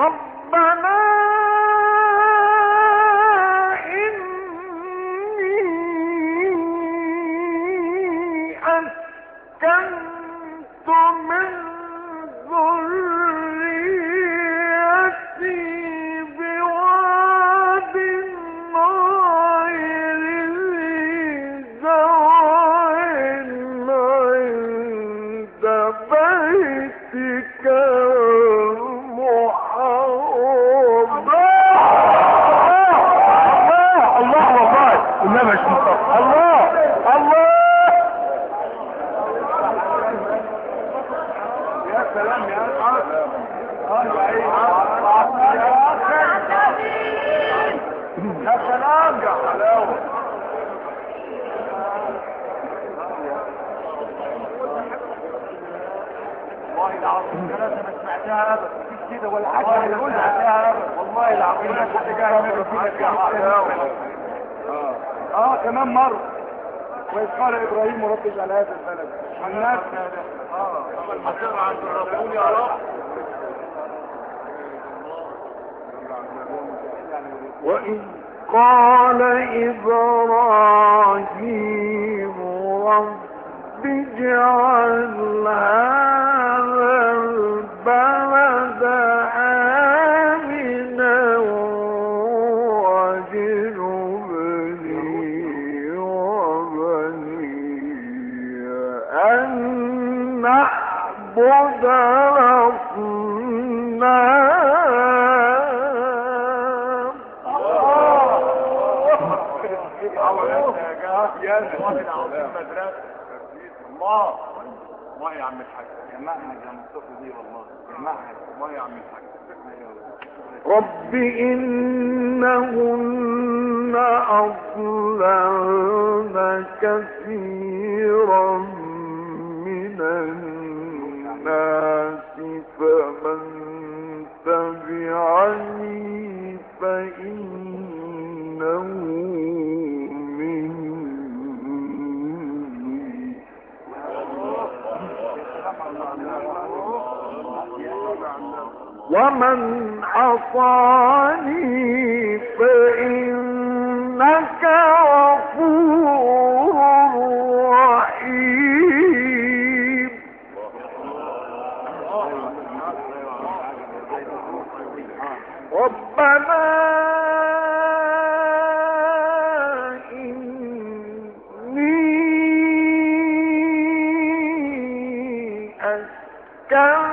ربنا يا سلام يا حلاوه العظيم ما ابدا كده ابدا والله العظيم آه كمان مرة وإذ قال إبراهيم رب اجعل هذا البلد آه عند الرسول يا رب وإذ قال إبراهيم رب اجعل هذا رب إنهن أضللن كثيرا. تبعني فإنه ومن عصاني فإنك غفور down.